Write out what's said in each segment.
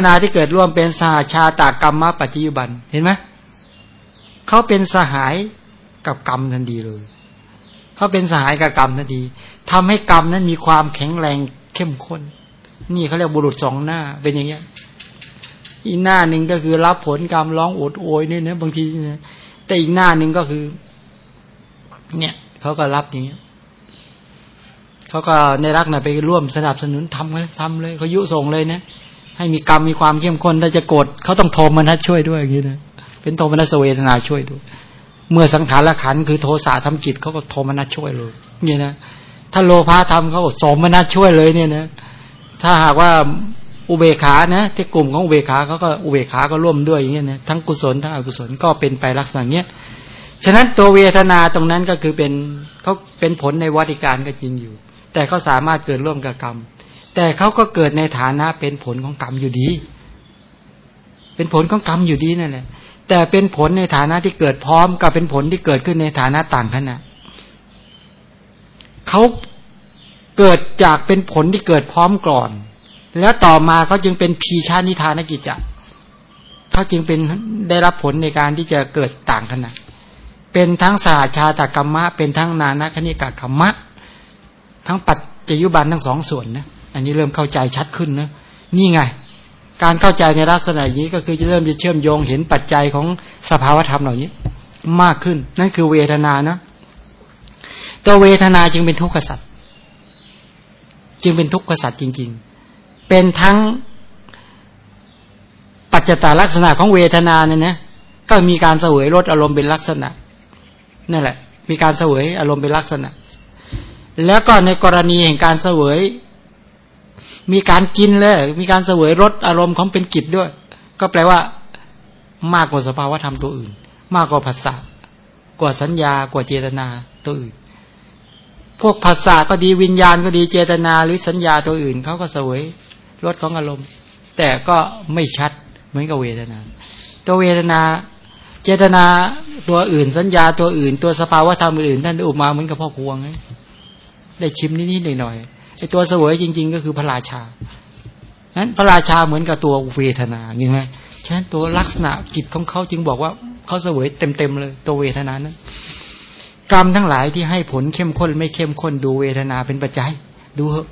นาที่เกิดร่วมเป็นสหชาตากรรมปัจจุบัน เห็นไหมเขาเป็นสหายกับกรรมทันทีเลยเขาเป็นสหายกับกรรมทันทีทำให้กรรมนั้นมีความแข็งแรงเข้มข้น นี่เขาเรียกบุรุษสองหน้าเป็นอย่างเงี้ย อีกหน้าหนึ่งก็คือรับผลกรรมร้องโอดโอยเนี่ยนะบางทีนะแต่อีกหน้าหนึ่งก็คือ เนี่ยเขาก็รับอย่างเงี้ยเขาก็ในรักนะไปร่วมสนับสนุนทำเลยทำเลยเขายุส่งเลยนะ ให้มีกรรมมีความเข้มข้นถ้าจะโกรธเขาต้องโทมนัสช่วยด้วยอย่างนี้นะเป็นโทมนัสเวทนาช่วยด้วย เมื่อสังขารละขันคือโทสะทำจิตเขาก็โทมนัสช่วยเลยเนี่ยนะถ้าโลภะทำเขาก็สมนัสช่วยเลยเนี่ยนะถ้าหากว่าอุเบขานะที่กลุ่มของอุเบขาเขาก็อุเบขาก็ร่วมด้วยอย่างเงี้ยนะทั้งกุศลทั้งอกุศลก็เป็นไปลักษณะเนี้ยฉะนั้นตัวเวทนาตรงนั้นก็คือเป็นเขาเป็นผลในวัติการก็จริงอยู่ แต่เขาสามารถเกิดร่วมกับกรรม แต่เขาก็เกิดในฐานะเป็นผลของกรรมอยู่ดี เป็นผลของกรรมอยู่ดีนั่นแหละ แต่เป็นผลในฐานะที่เกิดพร้อมกับเป็นผลที่เกิดขึ้นในฐานะต่างขณะเขาเกิดจากเป็นผลที่เกิดพร้อมก่อน แล้วต่อมาเขาจึงเป็นพีชานิทานกิจจะเขาจึงเป็นได้รับผลในการที่จะเกิดต่างขณะ เป็นทั้งสาชาตกรรมะ เป็นทั้งนานาคณิกากรรมะ ทั้งปัจจยุบันทั้งสองส่วนนะ อันนี้เริ่มเข้าใจชัดขึ้นนะนี่ไง การเข้าใจในลักษณะนี้ก็คือจะเริ่มจะเชื่อมโยงเห็นปัจจัยของสภาวธรรมเหล่านี้ มากขึ้น นั่นคือเวทนานะตัวเวทนาจึงเป็นทุกขสัตว์จึงเป็นทุกขสัตว์จริง ๆ เป็นทั้งปัจจตาลักษณะของเวทนาเนี่ยนะก็มีการเสวยรสอารมณ์เป็นลักษณะนั่นแหละ มีการเสวยอารมณ์เป็นลักษณะ แล้วก็ในกรณีแห่งการเสวย มีการกินเลย มีการเสวยรสอารมณ์ของเป็นกิจด้วย ก็แปลว่า มากกว่าสภาวะธรรมตัวอื่น มากกว่าภาษากว่าสัญญากว่าเจตนาตัวอื่น พวกภาษาก็ดีวิญญาณก็ดีเจตนาหรือสัญญาตัวอื่นเขาก็เสวยรสของอารมณ์ แต่ก็ไม่ชัดเหมือนกับเวทนา ตัวเวทนา เจตนาตัวอื่น สัญญาตัวอื่น ตัวสภาวะธรรมอื่นท่านอุมาเหมือนกับพ่อครัวไงได้ชิมนิดๆหน่อยๆ ไอตัวเสวยจริง ๆ ก็คือพระราชานั้นพระราชาเหมือนกับตัวเวทนาเห็นไหมฉะนั้นตัวลักษณะกิจของเขาจึงบอกว่าเขาเสวยเต็มๆเลย ตัวเวทนานั้น กรรมทั้งหลายที่ให้ผลเข้มข้นไม่เข้มข้นดูเวทนาเป็นปัจจัย ดูเหอะ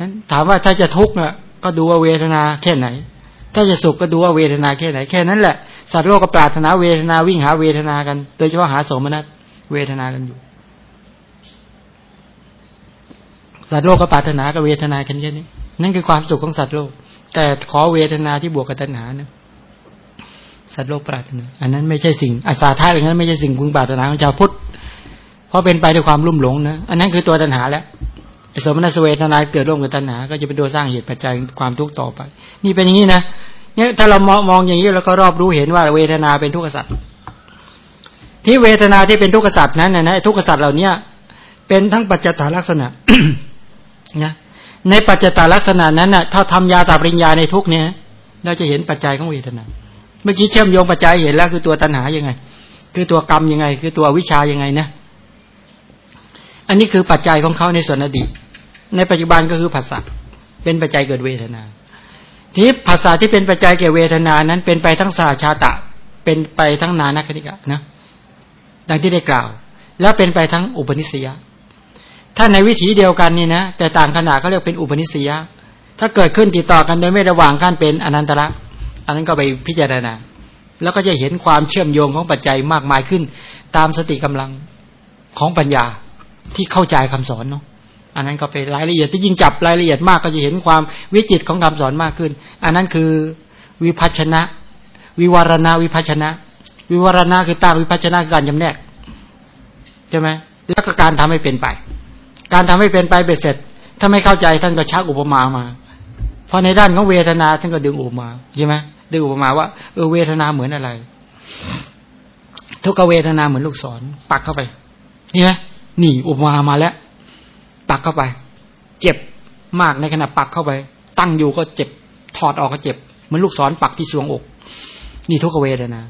นั้นถามว่าถ้าจะทุกข์อะ ก็ดูว่าเวทนาแค่ไหน ถ้าจะสุขก็ดูว่าเวทนาแค่ไหนแค่นั้นแหละสัตว์โลกก็ปรารถนาเวทนาวิ่งหาเวทนากัน โดยเฉพาะหาสมนัตเวทนากันอยู่ สัตว์โลกก็ปรารถนากับเวทนาแค่นี้นั่นคือความสุขของสัตว์โลก แต่ขอเวทนาที่บวกกับตัณหานะสัตว์โลกปรารถนา อันนั้นไม่ใช่สิ่งอาสาท่าอย่างนั้นไม่ใช่สิ่งคุณปรารถนาของชาวพุทธเพราะเป็นไปด้วยความรุ่มหลงนะอันนั้นคือตัวตัณหาแล้วสมณสเวทนาเกิดร่วมกับตัณหา ก็จะเป็นตัวสร้างเหตุปัจจัยความทุกข์ต่อไป นี่เป็นอย่างนี้นะเนี่ยถ้าเรามองมองอย่างนี้แล้วก็รอบรู้เห็นว่าเวทนาเป็นทุกขสัตว์ที่เวทนาที่เป็นทุกขสัตว์นั้นนะทุกขสัตว์เหล่านี้เป็นทั้งปัจจตาลักษณะ นะในปัจจตาลักษณะนั้นนะ่ะถ้าทำยาตาปริญญาในทุกเนี่ยเราจะเห็นปัจจัยของเวทนา เมื่อกี้เชื่อมโยงปัจจัยเห็นแล้วคือตัวตัณหายังไง คือตัวกรรมยังไง คือตัววิชายังไงนะอันนี้คือปัจจัยของเขาในส่วนอดีตในปัจจุบันก็คือภาษาเป็นปัจจัยเกิดเวทนา ที่ภาษาที่เป็นปัจจัยแก่เวทนานั้น เป็นไปทั้งสาชาตะ เป็นไปทั้งนานัคติกะนะดังที่ได้กล่าว แล้วเป็นไปทั้งอุปนิสัย ถ้าในวิถีเดียวกันนี่นะแต่ต่างขนาดเขาเรียกเป็นอุปนิสัยถ้าเกิดขึ้นติดต่อกันโดยไม่ระหว่างขั้นเป็นอนันตระอันนั้นก็ไปพิจารณา แล้วก็จะเห็นความเชื่อมโยงของปัจจัยมากมายขึ้น ตามสติกำลังของปัญญาที่เข้าใจคำสอนเนาะอันนั้นก็เป็นรายละเอียดที่ยิ่งจับรายละเอียดมากก็จะเห็นความวิจิตของคำสอนมากขึ้น อันนั้นคือวิพัชนะ วิวารณาวิพัชนะ วิวารณาคือตามวิพัชนะการจำแนกใช่ไหมแล้วก็การทำให้เป็นไป การทำให้เป็นไปเบ็ดเสร็จ ถ้าไม่เข้าใจท่านก็ชักอุปมามา เพราะในด้านของเวทนาท่านก็ดึงอุปมาใช่ไหมดึงอุปมาว่าเออเวทนาเหมือนอะไร ทุกเวทนาเหมือนลูกศร ปักเข้าไปนี่ไหมนี่อุปมามาแล้ว ปักเข้าไป เจ็บมากในขณะปักเข้าไป ตั้งอยู่ก็เจ็บถอดออกก็เจ็บเหมือนลูกศรปักที่สวงอก นี่ทุกเวทนา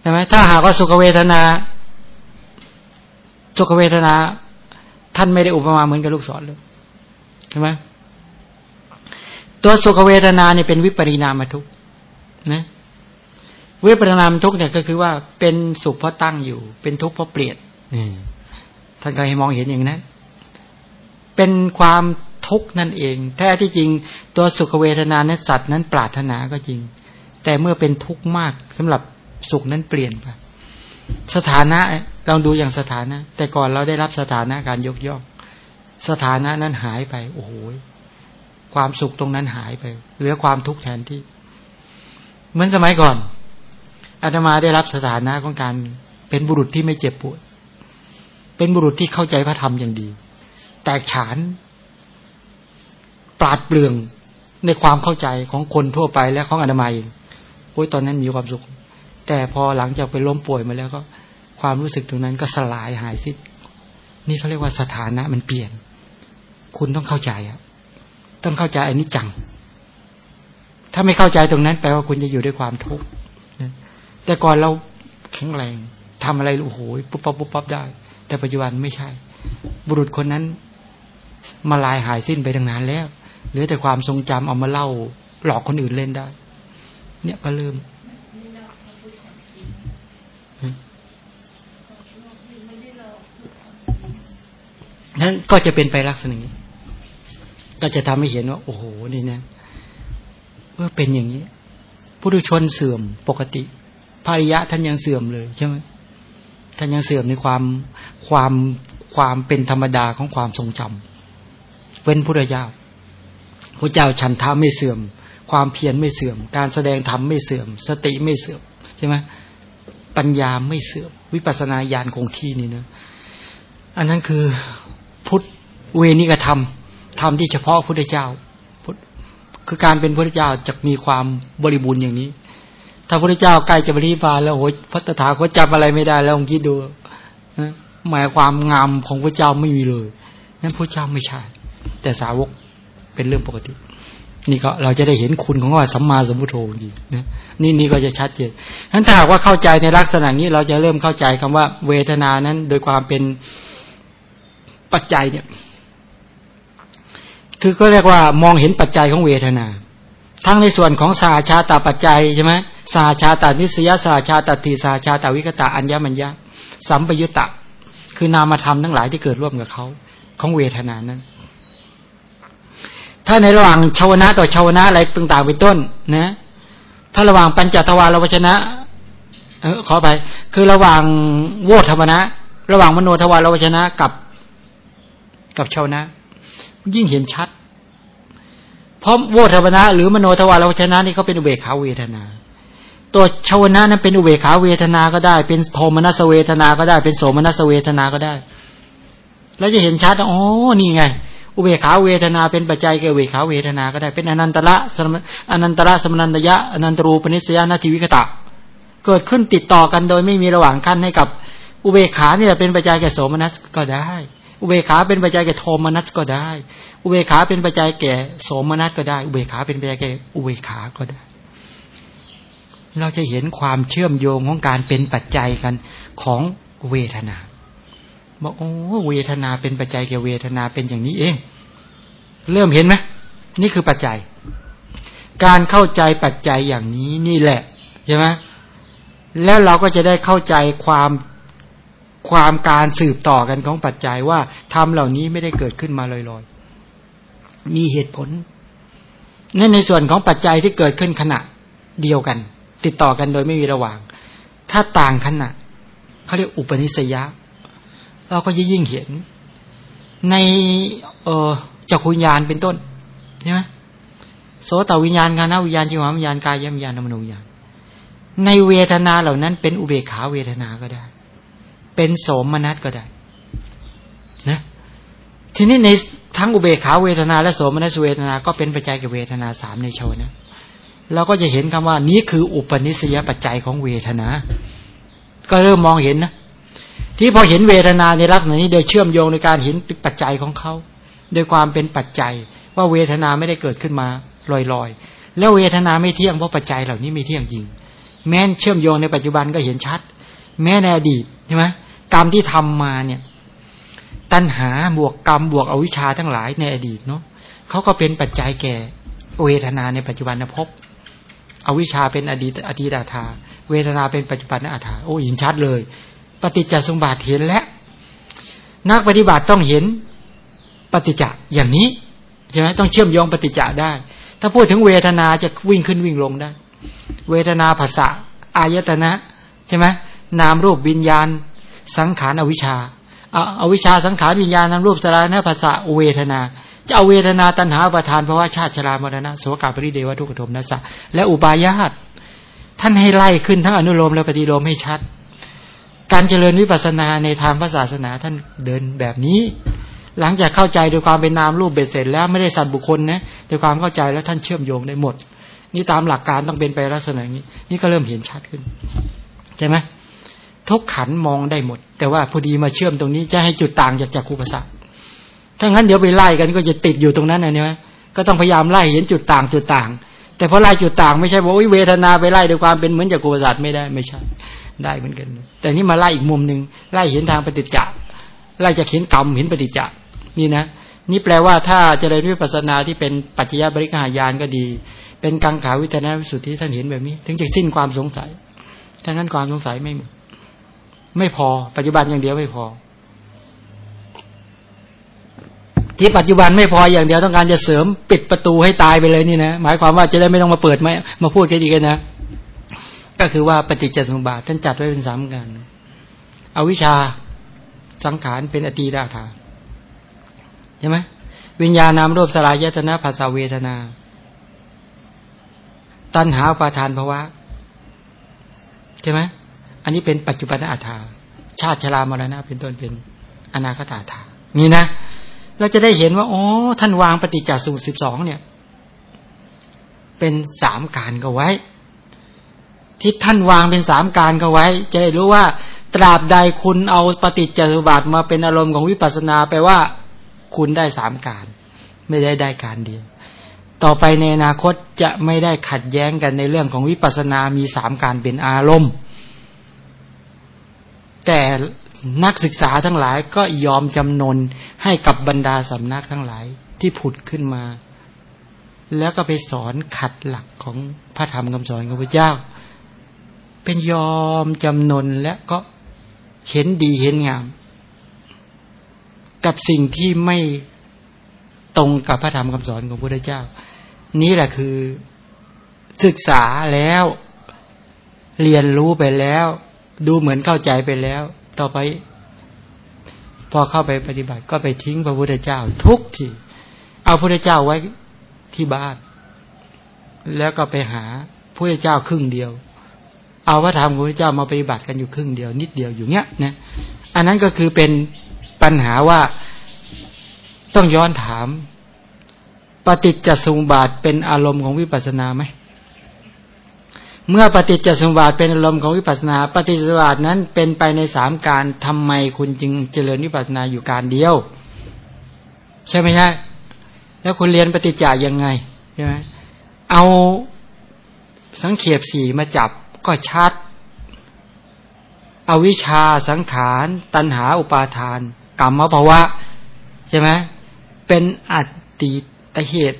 ใช่ไหมถ้าหากว่าสุขเวทนาสุขเวทนา ท่านไม่ได้อุปมาเหมือนกับลูกศรเลยใช่ไหมตัวสุขเวทนาเนี่ยเป็นวิปริณามทุกนะวิปริณามทุกเนี่ยก็คือว่าเป็นสุขเพราะตั้งอยู่ เป็นทุกข์เพราะเปลี่ยนนี่ท่านก็ให้มองเห็นอย่างนั้นเป็นความทุกข์นั่นเอง แท้ที่จริง ตัวสุขเวทนานั้นสัตว์นั้นปรารถนาก็จริง แต่เมื่อเป็นทุกข์มากสำหรับสุขนั้นเปลี่ยนไปสถานะ เราดูอย่างสถานะ แต่ก่อนเราได้รับสถานะการยกย่อง สถานะนั้นหายไป โอ้โหความสุขตรงนั้นหายไป เหลือความทุกข์แทนที่ เหมือนสมัยก่อนอาตมาได้รับสถานะของการเป็นบุรุษที่ไม่เจ็บปวด เป็นบุรุษที่เข้าใจพระธรรมอย่างดี แตกฉาน ปราดเปลืองในความเข้าใจของคนทั่วไปและของอาตมาเองโอ้ยตอนนั้นมีความสุข แต่พอหลังจากไปล้มป่วยมาแล้วก็ ความรู้สึกตรงนั้นก็สลายหายสิ้นนี่เขาเรียกว่าสถานะมันเปลี่ยน คุณต้องเข้าใจอะต้องเข้าใจอันนี้จัง ถ้าไม่เข้าใจตรงนั้น แปลว่าคุณจะอยู่ด้วยความทุกข์แต่ก่อนเราแข็งแรงทำอะไรโอ้โหปุ๊บปั๊บปุ๊บปั๊บได้ แต่ปัจจุบันไม่ใช่ บุรุษคนนั้น มาลายหายสิ้นไปตั้งนานแล้วเหลือแต่ความทรงจำเอามาเล่า หลอกคนอื่นเล่นได้ เนี่ยก็เริ่ม นั้นก็จะเป็นไปลักษณะนี้ ก็จะทำให้เห็นว่า โอ้โหนี่นะเมื่อเป็นอย่างนี้ผู้ดุชนเสื่อมปกติภริยะท่านยังเสื่อมเลยใช่ไหมท่านยังเสื่อมในความความความเป็นธรรมดาของความทรงจำเว้นพุทธเจ้าพระเจ้าฉันทาไม่เสื่อม ความเพียรไม่เสื่อม การแสดงธรรมไม่เสื่อม สติไม่เสื่อมใช่ไหมปัญญาไม่เสื่อม วิปัสสนาญาณคงที่นี่นะ อันนั้นคือ เวนิกธรรมธรรมที่เฉพาะพุทธเจ้า คือการเป็นพุทธเจ้าจะมีความบริบูรณ์อย่างนี้ ถ้าพระเจ้าใกล้จะบริพานแล้วโอ้ยพระตถาคตจำอะไรไม่ได้ แล้วลองคิดดูหมายความงามของพระเจ้าไม่มีเลยนั้นพระเจ้าไม่ใช่ แต่สาวกเป็นเรื่องปกติ นี่ก็เราจะได้เห็นคุณของว่าสัมมาสัมพุทโธดีนะนี่นี่ก็จะชัดเจนทั้นถ้าหากว่าเข้าใจในลักษณะนี้ เราจะเริ่มเข้าใจคำว่า เวทนานั้น โดยความเป็นปัจจัยเนี่ย คือก็เรียกว่ามองเห็นปัจจัยของเวทนา ทั้งในส่วนของสาชาตาปัจจัยใช่ไหมสาชาตานิสยาสาชาตติสาชาตาวิกตาอัญญมัญญาสัมปยุตตะ คือนามธรรมทั้งหลายที่เกิดร่วมกับเขาของเวทนานั้น ถ้าในระหว่างชาวนะต่อชาวนะอะไรต่างๆเป็นต้นนะ ถ้าระหว่างปัญจทวารวชนะ เออขอไป คือระหว่างโวธรรมนะ ระหว่างมโนทวารวชนะกับกับชาวนะ ยิ่งเห็นชัด เพราะโวธรรมนะ หรือมโนทวารวชนะนี่เขาเป็นอุเบกขาเวทนา ตัวชาวนะนั้นเป็นอุเบขาเวทนาก็ได้ เป็นโทมนัสเวทนาก็ได้ เป็นโสมนัสเวทนาก็ได้เราจะเห็นชัดอ๋อนี่ไง อุเบขาเวทนาเป็นปัจจัยแก่อุเบขาเวทนาก็ได้ เป็นอนันตระอนันตระสมนันตยะอนันตรูปนิสยานาทิวิคตะ เกิดขึ้นติดต่อกันโดยไม่มีระหว่างขั้นให้กับอุเบขาเนี่ยเป็นปัจจัยแก่โสมนัสก็ได้ อุเบกขาเป็นปัจจัยแก่โทมนัสก็ได้ อุเบกขาเป็นปัจจัยแก่โสมนัสก็ได้ อุเบกขาเป็นปัจจัยแก่อุเบกขาก็ได้ เราจะเห็นความเชื่อมโยงของการเป็นปัจจัยกันของเวทนาบอกโอ้เวทนาเป็นปัจจัยแก่เวทนาเป็นอย่างนี้เอง เริ่มเห็นไหมนี่คือปัจจัย การเข้าใจปัจจัยอย่างนี้นี่แหละใช่ไหมแล้วเราก็จะได้เข้าใจความ ความการสืบต่อกันของปัจจัยว่าทำเหล่านี้ไม่ได้เกิดขึ้นมาลอยๆ มีเหตุผลนั่นในส่วนของปัจจัยที่เกิดขึ้นขณะเดียวกัน ติดต่อกันโดยไม่มีระหว่าง ถ้าต่างขณะเขาเรียกอุปนิสยะ เราก็ยิ่งเห็น ในเออจักรุญญาณเป็นต้นใช่ไหมโสตวิญญาณคานาวิญญาณจิวาวิญญาณกายวิญญาณนมโนวิญญาณในเวทนาเหล่านั้นเป็นอุเบกขาเวทนาก็ได้ เป็นโสมนัสก็ได้นะทีนี้ในทั้งอุเบกขาเวทนาและโสมนัสเวทนาก็เป็นปัจจัยกับเวทนาสามในชวนะเราก็จะเห็นคำว่านี้คืออุปนิสัยปัจจัยของเวทนา ก็เริ่มมองเห็นนะที่พอเห็นเวทนาในลักษณะนี้โดยเชื่อมโยงในการเห็นปัจจัยของเขาโดยความเป็นปัจจัยว่าเวทนาไม่ได้เกิดขึ้นมาลอยๆ แล้วเวทนาไม่เที่ยงเพราะปัจจัยเหล่านี้ไม่เที่ยงจริง แม้นเชื่อมโยงในปัจจุบันก็เห็นชัด แม้ในอดีตใช่ไหม กรรมที่ทำมาเนี่ย ตัณหาบวกกรรมบวกอวิชชาทั้งหลายในอดีตเนาะเขาก็เป็นปัจจัยแก่เวทนาในปัจจุบันภพอวิชชาเป็นอดีตอดีตอาถาเวทนาเป็นปัจจุบันอาถาโอ้ยินชัดเลย ปฏิจจสมบัติเห็นแล้วนักปฏิบัติต้องเห็นปฏิจจอย่างนี้ใช่ไหมต้องเชื่อมโยงปฏิจจได้ ถ้าพูดถึงเวทนาจะวิ่งขึ้นวิ่งลงได้ เวทนาภาษาอายตนะใช่ไหมนามรูปวิญญาณ สังขารอวิชชาเอาวิชาสังขารวิญญาณนามรูปสลายนะภาษาเวทนา จะเอาเวทนาตัณหาประทานเพราะว่าชาติชรามรณะโสกาปริเดวทุกขโทมนัสสะและอุปายาตท่านให้ไล่ขึ้นทั้งอนุโลมและปฏิโลมให้ชัด การเจริญวิปัสสนาในทางพระศาสนาท่านเดินแบบนี้ หลังจากเข้าใจโดยความเป็นนามรูปเบ็ดเสร็จ แล้วไม่ได้สัตว์บุคคลนะโดยความเข้าใจแล้วท่านเชื่อมโยงได้หมด นี่ตามหลักการต้องเป็นไปลักษณะนี้ นี่ก็เริ่มเห็นชัดขึ้นใช่ไหม ทุกขันมองได้หมด แต่ว่าพอดีมาเชื่อมตรงนี้จะให้จุดต่างจากจักรูปสัตถ้างั้นเดี๋ยวไปไล่กันก็จะติดอยู่ตรงนั้นนะเนี่ยก็ต้องพยายามไล่เห็นจุดต่างจุดต่าง แต่พอไล่จุดต่างไม่ใช่ว่าเวทนาไปไล่ด้วยความเป็นเหมือนจักรูปสัตไม่ได้ไม่ใช่ได้เหมือนกัน แต่นี่มาไล่อีกมุมหนึ่งไล่เห็นทางปฏิจจ์ไล่จะเห็นกรรมเห็นปฏิจจ์นี่นะ นี่แปลว่าถ้าเจริญวิปัสสนาที่เป็นปัจจัยบริการญาณก็ดี เป็นกังขาวิทนาวิสุทธิท่านเห็นแบบนี้ ถึงจะสิ้นความสงสัยถ้างั้นความสงสัยไม่หมด ไม่พอ ปัจจุบันอย่างเดียวไม่พอ ที่ปัจจุบันไม่พออย่างเดียวต้องการจะเสริมปิดประตูให้ตายไปเลยนี่นะหมายความว่าจะได้ไม่ต้องมาเปิดไหมมาพูดกันดีกันนะ ก็คือว่าปฏิจจสมุปบาทท่านจัดไว้เป็นสามกันเอาวิชาสังขารเป็นอตีดาถาใช่ไหมวิญญาณนามรูปสลายยตนะภาษาเวทนา ตัณหาปราทานภาวะใช่ไหม อันนี้เป็นปัจจุบันอาถาชาติชรามรณะเป็นต้นเป็นอนาคตอาถานี่นะ เราจะได้เห็นว่าอ๋อท่านวางปฏิจจสมุปสิบสองเนี่ย เป็นสามการก็ไว้ ที่ท่านวางเป็นสามการก็ไว้ จะได้รู้ว่าตราบใดคุณเอาปฏิจจสมุบาทมาเป็นอารมณ์ของวิปัสสนาแปลว่า คุณได้สามการ ไม่ได้ได้การเดียว ต่อไปในอนาคตจะไม่ได้ขัดแย้งกันในเรื่องของวิปัสสนามีสามการเป็นอารมณ์ แต่นักศึกษาทั้งหลายก็ยอมจำนนให้กับบรรดาสำนักทั้งหลายที่ผุดขึ้นมา แล้วก็ไปสอนขัดหลักของพระธรรมคำสอนของพระเจ้า เป็นยอมจำนนและก็เห็นดีเห็นงาม กับสิ่งที่ไม่ตรงกับพระธรรมคำสอนของพระเจ้า นี้แหละคือศึกษาแล้วเรียนรู้ไปแล้ว ดูเหมือนเข้าใจไปแล้ว ต่อไป พอเข้าไปปฏิบัติ ก็ไปทิ้งพระพุทธเจ้า ทุกทีเอาพระพุทธเจ้าไว้ที่บ้าน แล้วก็ไปหาพระพุทธเจ้าครึ่งเดียว เอาพระธรรมของพระพุทธเจ้ามาปฏิบัติกันอยู่ครึ่งเดียว นิดเดียวอยู่เนี้ยนะอันนั้นก็คือเป็นปัญหาว่าต้องย้อนถาม ปฏิจจสมุปบาทเป็นอารมณ์ของวิปัสสนาไหม เมื่อปฏิจจสมบัติเป็นอารมณ์ของวิปัสนา ปฏิจจสมบัตินั้นเป็นไปในสามการทำไมคุณจึงเจริญวิปัสนาอยู่การเดียว ใช่ไหมใช่แล้วคุณเรียนปฏิจจายังไงใช่ไหมเอาสังเขปสี่มาจับก็ชัด เอาวิชาสังขาร ตัณหาอุปาทาน กรรมภาวะใช่ไหมเป็นอดีตเหตุ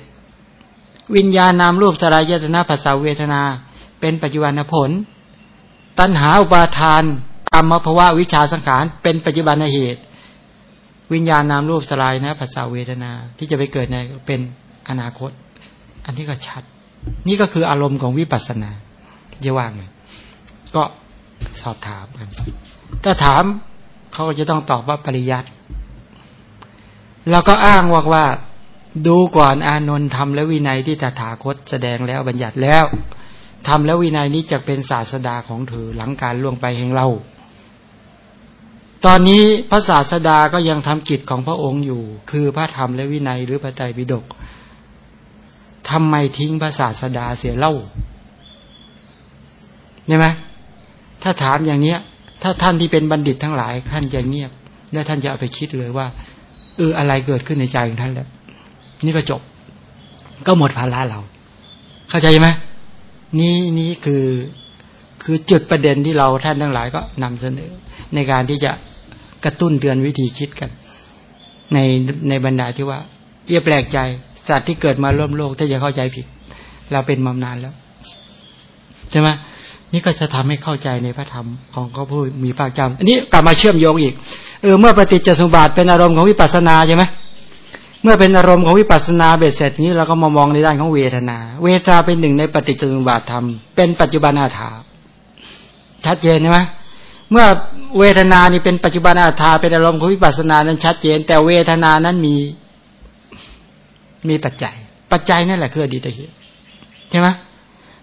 วิญญาณนามรูปสลายยตนาภาษาเวทนา เป็นปัจจุบันผล ตัณหาอุปาทานกรรมภวะวิชาสังขาร เป็นปัจจุบันเหตุ วิญญาณนามรูปสลายนะภาษาเวทนาที่จะไปเกิดในเป็นอนาคต อันนี้ก็ชัด นี่ก็คืออารมณ์ของวิปัสสนาจะว่างไหมก็สอบถามกันถ้าถามเขาก็จะต้องตอบว่าปริยัติเราก็อ้างว่าว่าดูก่อนอานนท์ทำและวินัยที่ตถาคตแสดงแล้วบัญญัติแล้ว ทำแล้ววินัยนี้จะเป็นศาสดาของเธอหลังการล่วงไปแห่งเรา ตอนนี้พระศาสดาก็ยังทำกิจของพระองค์อยู่ คือพระธรรมและวินัยหรือพระไตรปิฎกทำไมทิ้งพระศาสดาเสียเล่าใช่ไหมถ้าถามอย่างเนี้ย ถ้าท่านที่เป็นบัณฑิตทั้งหลายท่านจะเงียบ และท่านจะเอาไปคิดเลยว่าเอออะไรเกิดขึ้นในใจของท่านแล้ว นี่ก็จบ ก็หมดภาระเรา เข้าใจไหม นี้นี้คือคือจุดประเด็นที่เราท่านทั้งหลายก็นำเสนอ ในการที่จะกระตุ้นเตือนวิธีคิดกัน ในในบรรดาที่ว่าอย่าแปลกใจ สัตว์ที่เกิดมาร่วมโลกถ้าจะเข้าใจผิด เราเป็นมานานแล้วใช่ไหมนี่ก็จะทำให้เข้าใจในพระธรรมของเขาพูดมีภาคจำอันนี้กลับมาเชื่อมโยงอีกเออเมื่อปฏิจจสมุปบาทเป็นอารมณ์ของวิปัสสนาใช่ไหม เมื่อเป็นอารมณ์ของวิปัสสนาเบ็ดเสร็จนี้เราก็มามองในด้านของเวทนา เวทนาเป็นหนึ่งในปฏิจจุบาทธรรม เป็นปัจจุบันอาถาชัดเจนใช่ไหมเมื่อเวทนานี่เป็นปัจจุบันอาถาเป็นอารมณ์ของวิปัสสนานั้นชัดเจน แต่เวทนานั้นมีมีปัจจัย ปัจจัยนั่นแหละคืออดีตเหตุใช่ไหม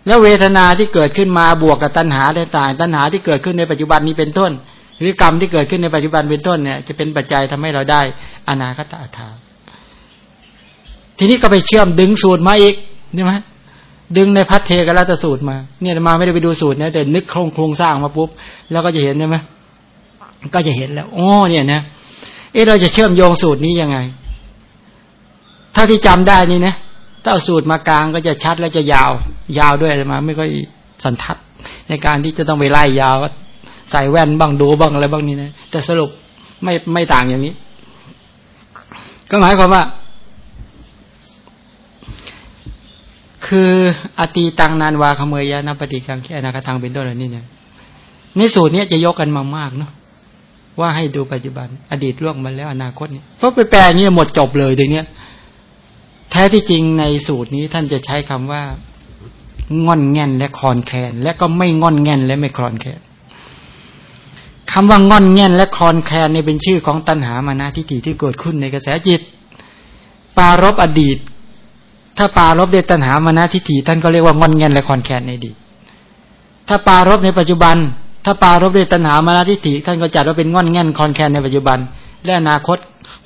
แล้วเวทนาที่เกิดขึ้นมาบวกกับตัณหาต่างๆตัณหาที่เกิดขึ้นในปัจจุบันนี้เป็นต้น หรือกรรมที่เกิดขึ้นในปัจจุบันเป็นต้นเนี่ยจะเป็นปัจจัยทำให้เราได้อนาคตอาถา ทีนี้ก็ไปเชื่อมดึงสูตรมาอีกใช่ไหมดึงในพัทเทกรัตสูตรมา เนี่ยมาไม่ได้ไปดูสูตรนะแต่นึกโครงโครงสร้างมาปุ๊บแล้วก็จะเห็นใช่ไหมก็จะเห็นแล้วอ๋อเนี่ยนะเออเราจะเชื่อมโยงสูตรนี้ยังไง ถ้าที่จำได้นี่นะถ้าเอาสูตรมากลางก็จะชัดและจะยาว ยาวด้วยมา ไม่ค่อยสันทัด ในการที่จะต้องไปไล่ยาวใส่แว่นบ้างดูบ้างอะไรบ้างนี่นะแต่สรุปไม่ไม่ต่างอย่างนี้ ก็หมายความว่า คืออตีตังนานวาขเมยยะนปฏิกังแค่นาคตังเป็นต้นอะไรนี่เนี่ยในสูตรนี้จะยกกันมามากเนาะว่าให้ดูปัจจุบัน อดีตล่วงมาแล้วอนาคตเนี่ยเพราะไปแปลอย่างนี้หมดจบเลยเดี๋ยวนี้แท้ที่จริงในสูตรนี้ท่านจะใช้คำว่า งอนแง่นและคลอนแคน และก็ไม่งอนแง่นและไม่คลอนแคนคำว่างอนแง่นและคลอนแคลนในเป็นชื่อของตัณหามานาทิฏฐิที่เกิดขึ้นในกระแสจิต ปารบอดีต ถ้าปารบเดตัณหามานาทิฏฐิท่านก็เรียกว่างอนแง่นและคอนแคนในดี ถ้าปารบในปัจจุบัน ถ้าปารบเดตัณหามานาทิฏฐิท่านก็จัดว่าเป็นงอนแง่นคอนแคนในปัจจุบัน และอนาคต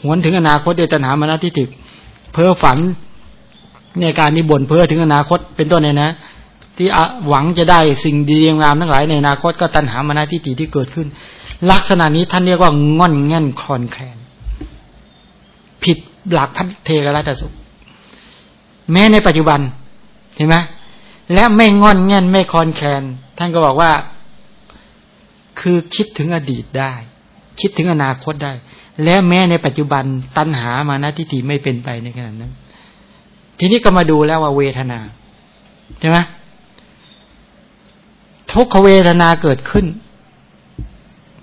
หวนถึงอนาคตเดตัณหามานาทิฏฐิเพ้อฝันในการที่บ่นเพ้อถึงอนาคตเป็นต้นเนี่ยนะ ที่หวังจะได้สิ่งดีงามทั้งหลายในอนาคตก็ตัณหามานาทิฏฐิที่เกิดขึ้น ลักษณะนี้ท่านเรียกว่างอนแง่นคอนแคนผิดหลักพัฒเทกรัตสุข แม้ในปัจจุบันเห็นไหมและไม่งอนแง่นไม่คอนแคลนท่านก็บอกว่า คือคิดถึงอดีตได้ คิดถึงอนาคตได้ และแม้ในปัจจุบันตัณหามานาทิฏฐิไม่เป็นไปในขณะนั้น ทีนี้ก็มาดูแล้วว่าเวทนาใช่ไหมทุกขเวทนาเกิดขึ้น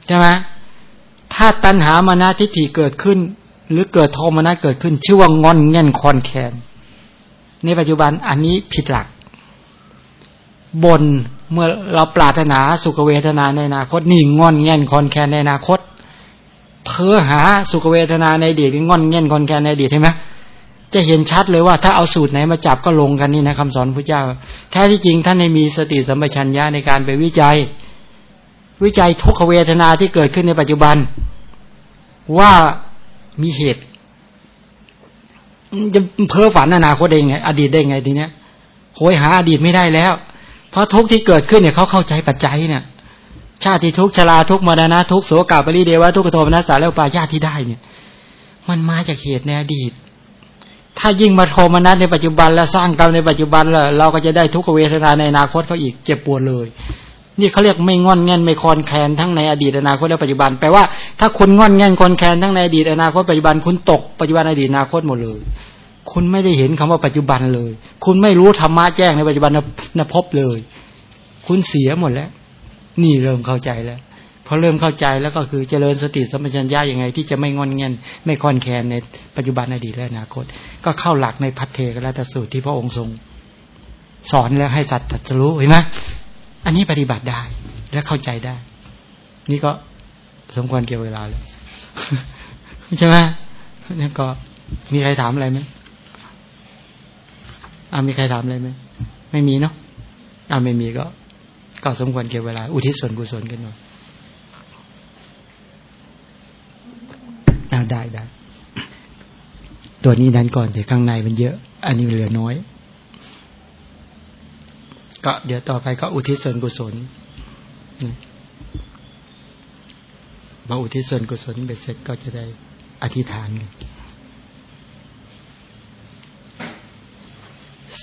ใช่ไหมถ้าตัณหามานะทิฏฐิเกิดขึ้น หรือเกิดโทมนัสเกิดขึ้น ชื่อว่าง่อนแง่นคลอนแคลน ในปัจจุบันอันนี้ผิดหลักบนเมื่อเราปรารถนาสุขเวทนาในอนาคตนี่ง่อนแง่นคลอนแคลนในอนาคต เพ้อหาสุขเวทนาในอดีตง่อนแง่นคลอนแคลนในอดีตใช่ไหมจะเห็นชัดเลยว่าถ้าเอาสูตรไหนมาจับก็ลงกันนี่นะคำสอนพระเจ้า แท้ที่จริงท่านในมีสติสัมปชัญญะในการไปวิจัย วิจัยทุกขเวทนาที่เกิดขึ้นในปัจจุบัน ว่ามีเหตุ จะเพ้อฝันอนาคตได้ไงอดีตได้ไงทีเนี้ยโหยหาอดีตไม่ได้แล้ว เพราะทุกที่เกิดขึ้นเนี่ยเขาเข้าใจปัจจัยเนี่ยชาติทุกชราทุกมรณะทุกโสกาปริเดวะทุกโทมนัสสาแล้วปาญาติที่ได้เนี่ย มันมาจากเหตุในอดีต ถ้ายิ่งมาโทมนัสในปัจจุบัน แล้วสร้างกรรมในปัจจุบันแล้วเราก็จะได้ทุกเวทนาในอนาคตเขาอีกเจ็บปวดเลย นี่เขาเรียกไม่งอนเง่นไม่คอนแคนทั้งในอดีตอนาคตและปัจจุบันแปลว่าถ้าคุณงอนเง่นคอนแคนทั้งในอดีตอนาคตปัจจุบันคุณตกปัจจุบันอดีตอนาคตหมดเลย คุณไม่ได้เห็นคำว่าปัจจุบันเลย คุณไม่รู้ธรรมะแจ้งในปัจจุบันนภพเลย คุณเสียหมดแล้ว นี่เริ่มเข้าใจแล้วพอเริ่มเข้าใจแล้วก็คือเจริญสติสัมปชัญญะยังไง ที่จะไม่งอนเงียนไม่คอนแคนในปัจจุบันอดีตและอนาคต ก็เข้าหลักในพัทเทกรัตสูตรที่พระองค์ทรง สอนแล้วให้สัตว์ตัดสู้เห็นไหม อันนี้ปฏิบัติได้และเข้าใจได้ นี่ก็สมควรเกี่ยวเวลาเลยใช่ไหมนี่ก็มีใครถามอะไรไหมอ่ามีใครถามอะไรไหมไม่มีเนาะอ่าไม่มีก็ ก็สมควรเก็บเวลา อุทิศส่วนกุศลกันหน่อยได้ได้ตัวนี้นั้นก่อนแต่ข้างในมันเยอะ อันนี้เหลือน้อย ก็เดี๋ยวต่อไปก็อุทิศส่วนกุศลพออุทิศส่วนกุศลเบ็ดเสร็จก็จะได้อธิษฐานกัน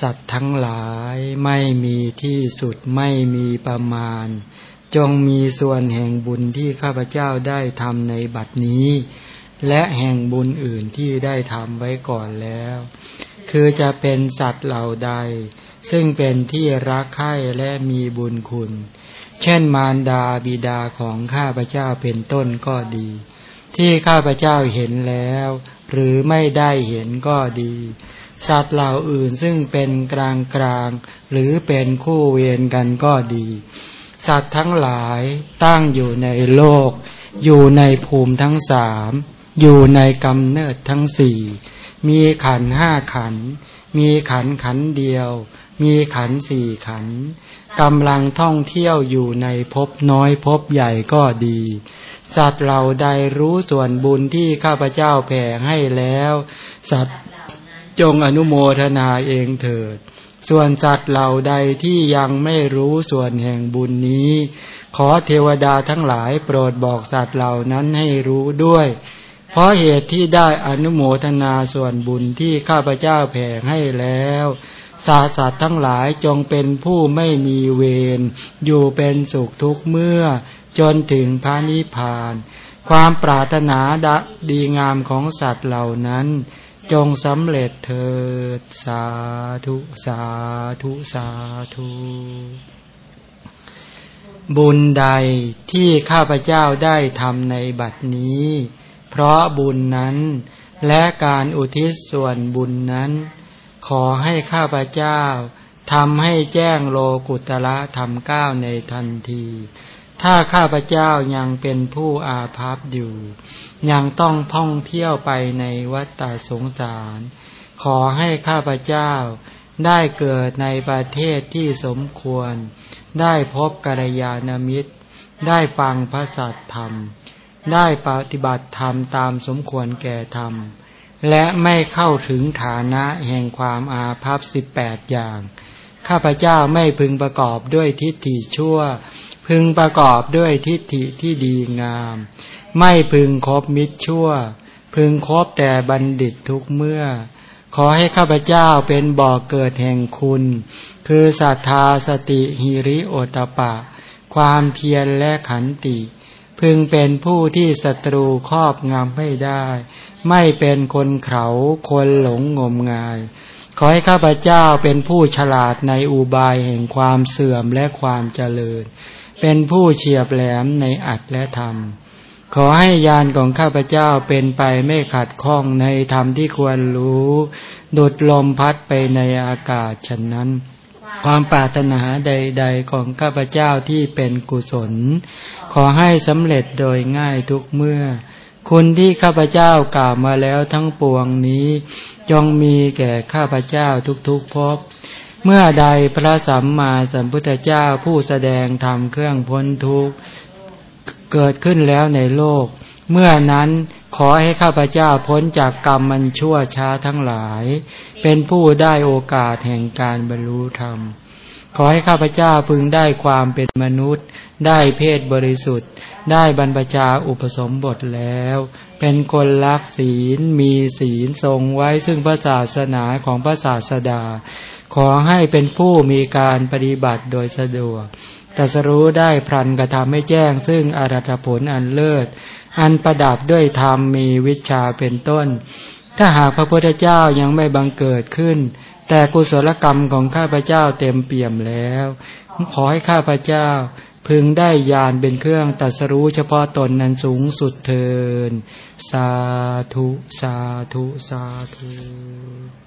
สัตว์ทั้งหลายไม่มีที่สุดไม่มีประมาณ จงมีส่วนแห่งบุญที่ข้าพเจ้าได้ทำในบัดนี้ และแห่งบุญอื่นที่ได้ทำไว้ก่อนแล้ว คือจะเป็นสัตว์เหล่าใด ซึ่งเป็นที่รักใคร่และมีบุญคุณ เช่นมารดาบิดาของข้าพเจ้าเป็นต้นก็ดี ที่ข้าพเจ้าเห็นแล้ว หรือไม่ได้เห็นก็ดี สัตว์เหล่าอื่นซึ่งเป็นกลางกลางหรือเป็นคู่เวรกันก็ดี สัตว์ทั้งหลายตั้งอยู่ในโลก อยู่ในภูมิทั้งสามอยู่ในกำเนิดทั้งสี่มีขันห้าขัน มีขันขันเดียว มีขันสี่ขันกำลังท่องเที่ยวอยู่ในภพน้อยภพใหญ่ก็ดีสัตว์เราใดรู้ส่วนบุญที่ข้าพเจ้าแผ่ให้แล้ว สัตว์จงอนุโมทนาเองเถิด ส่วนสัตว์เหล่าใดที่ยังไม่รู้ส่วนแห่งบุญนี้ ขอเทวดาทั้งหลายโปรดบอกสัตว์เหล่านั้นให้รู้ด้วย เพราะเหตุที่ได้อนุโมทนาส่วนบุญที่ข้าพเจ้าแผ่ให้แล้ว สาสัตว์ทั้งหลายจงเป็นผู้ไม่มีเวรอยู่เป็นสุขทุกเมื่อ จนถึงพระนิพพาน ความปรารถนาดดีงามของสัตว์เหล่านั้น จงสำเร็จเถิดสาธุสาธุสาธุบุญใดที่ข้าพเจ้าได้ทำในบัดนี้ เพราะบุญนั้นและการอุทิศส่วนบุญนั้น ขอให้ข้าพเจ้าทำให้แจ้งโลกุตละธรรมก้าวในทันที ถ้าข้าพเจ้ายังเป็นผู้อาภัพอยู่ ยังต้องท่องเที่ยวไปในวัฏสงสาร ขอให้ข้าพเจ้าได้เกิดในประเทศที่สมควร ได้พบกัลยาณมิตร ได้ฟังพระสัตธรรม ได้ปฏิบัติธรรมตามสมควรแก่ธรรม และไม่เข้าถึงฐานะแห่งความอาภัพสิบแปดอย่าง ข้าพเจ้าไม่พึงประกอบด้วยทิฏฐิชั่ว พึงประกอบด้วยทิฏฐิที่ดีงาม ไม่พึงคบมิตรชั่ว พึงคบแต่บัณฑิตทุกเมื่อ ขอให้ข้าพเจ้าเป็นบ่อเกิดแห่งคุณ คือศรัทธาสติหิริโอตปะ ความเพียรและขันติ พึงเป็นผู้ที่ศัตรูครอบงำไม่ได้ ไม่เป็นคนเขาคนหลงงมงาย ขอให้ข้าพเจ้าเป็นผู้ฉลาดในอุบายแห่งความเสื่อมและความเจริญ เป็นผู้เฉียบแหลมในอัดและธรรม ขอให้ยานของข้าพเจ้าเป็นไปไม่ขัดข้องในธรรมที่ควรรู้ ดุดลมพัดไปในอากาศฉะนั้น ความปรารถนาใด ๆ ของข้าพเจ้าที่เป็นกุศล ขอให้สำเร็จโดยง่ายทุกเมื่อ คุณที่ข้าพเจ้ากล่าวมาแล้วทั้งปวงนี้จงมีแก่ข้าพเจ้าทุกๆภพเมื่อใดพระสัมมาสัมพุทธเจ้าผู้แสดงธรรมเครื่องพ้นทุกข์เกิดขึ้นแล้วในโลก เมื่อนั้นขอให้ข้าพเจ้าพ้นจากกรรมมันชั่วช้าทั้งหลาย เป็นผู้ได้โอกาสแห่งการบรรลุธรรม ขอให้ข้าพเจ้าพึงได้ความเป็นมนุษย์ ได้เพศบริสุทธิ์ ได้บรรพชาอุปสมบทแล้ว เป็นคนรักศีลมีศีลทรงไว้ซึ่งพระศาสนาของพระศาสดา ขอให้เป็นผู้มีการปฏิบัติโดยสะดวกแต่สรู้ได้พรันกระทำให้แจ้งซึ่งอรัตผลอันเลิศ อันประดับด้วยธรรมมีวิชาเป็นต้น ถ้าหากพระพุทธเจ้ายังไม่บังเกิดขึ้น แต่กุศลกรรมของข้าพเจ้าเต็มเปี่ยมแล้ว ขอให้ข้าพเจ้าพึงได้ญาณเป็นเครื่องตัดสรู้เฉพาะตนนั้นสูงสุดเทิน สาธุ สาธุ สาธุ